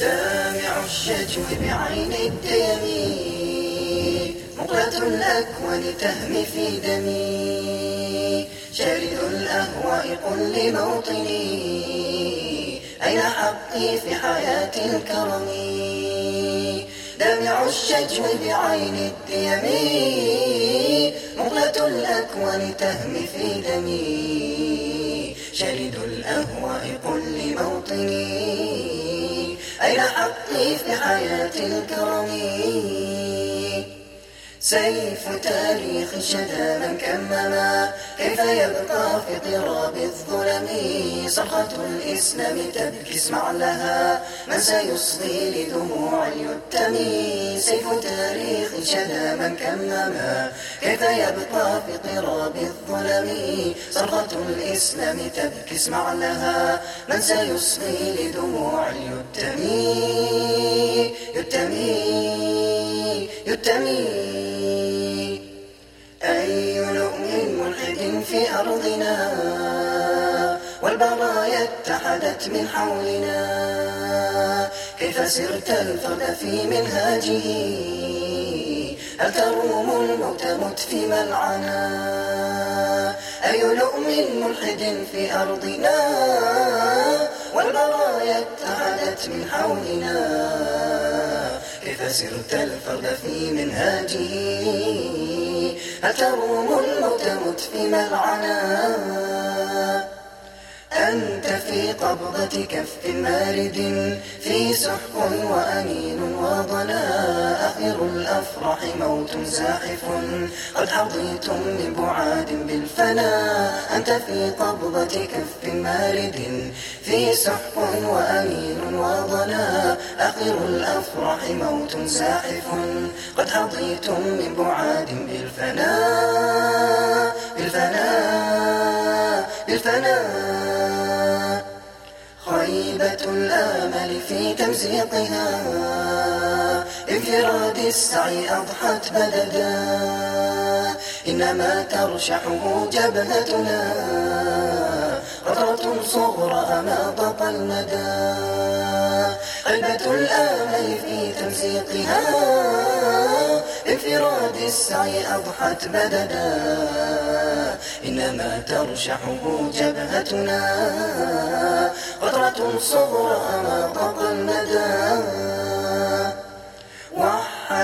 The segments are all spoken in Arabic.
دامع الشجو بعين الديم مقلة الأكوان تهمي في دمي. شارد الأهواء قل لموطني. أين حقي في حياة الكرم؟ دامع الشجو بعين الديم مقلة الأكوان تهمي في دمي. شارد الأهواء قل لموطني. أين حقي في حياة الكرم سيف تاريخ شدا من كمما كيف يبقى في قراب الظلم؟ صرخة الإسلام تبكي اسمع لها من سيصغي لدموع اليتم؟ سيف تاريخ شدا من كمما كيف يبقى في قراب الظلم؟ صرخة الإسلام تبكي اسمع لها من سيصغي لدموع اليتم؟ يتمي يتمي أي في أرضنا والبرايا اتحدت من حولنا. كيف سرت الفرد في منهاجه؟ هل تروم الموت مت في ملعنا؟ أي لؤم ملحد في أرضنا والبرايا اتحدت من حولنا؟ كيف سرت الفرد في منهاجه؟ أتروم الموت ملعنا أنت في قبضة كف مارد في سحق وأنين وضنا آخر الأفراح موت زاحف. قد حظيتم من بعاد بالفنا أنت في قبضة كف مارد في سحق وأنين وضنا آخر الأفراح موت زاحف. قد حظيتم من بعاد بالفنا بالفنا بالفنا الآمل في تمزيقها انفراد السعي أضحت بلدا. إنما ترشحه جبهتنا. قطرة صغرى ما ضاق المدى. خيبة الآمل في تمزيقها انفراد السعي أضحت بددا إنما ترشحه جبهتنا. قطرة صغرى ما طق المدى.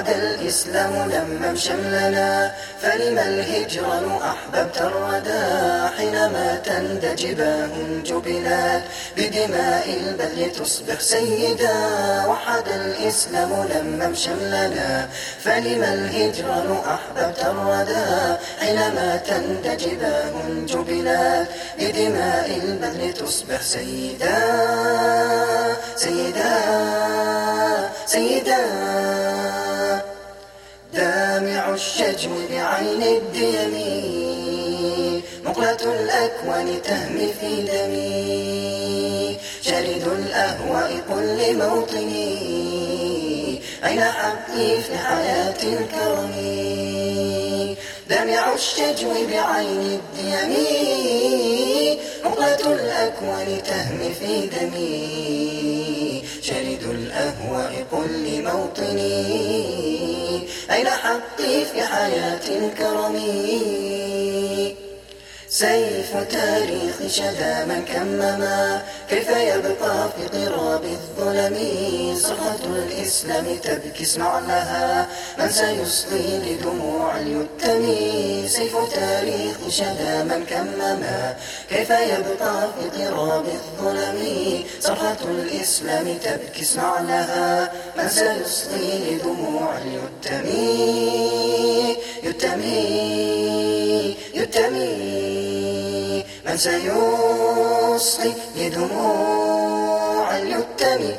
وحد الإسلام لما شملنا فلم الهجران أحببت الردى حينما تندجباه جبلات بدماء البذل تصبح سيدا وحد الإسلام لما شملنا فلم الهجران أحببت الردى حينما تندجباه جبلات بدماء البذل تصبح سيدا سيدا سيدا. دامع الشجو بعين الديم. مقلة الأكوان تهمي في دمي. شارد الأهواء قل لموطني أين حقي في حياة الكرم؟ دمع الشجو بعين الديم. مقلة الأكوان تهمي في دمي. شارد الأهواء قل لموطني أين حقي في حياة الكرم. سيف تاريخ شذا من كمما كيف يبقى في قراب الظلم؟ صرخة الإسلام تبكي اسمع لها من سيصغي لدموع اليتم سيف تاريخ شذا من كمما كيف يبقى في قراب الظلم؟ صرخة الإسلام تبكي اسمع لها من سيصغي لدموع اليتم يتمي يتمي من سيصغي لدموع اليتم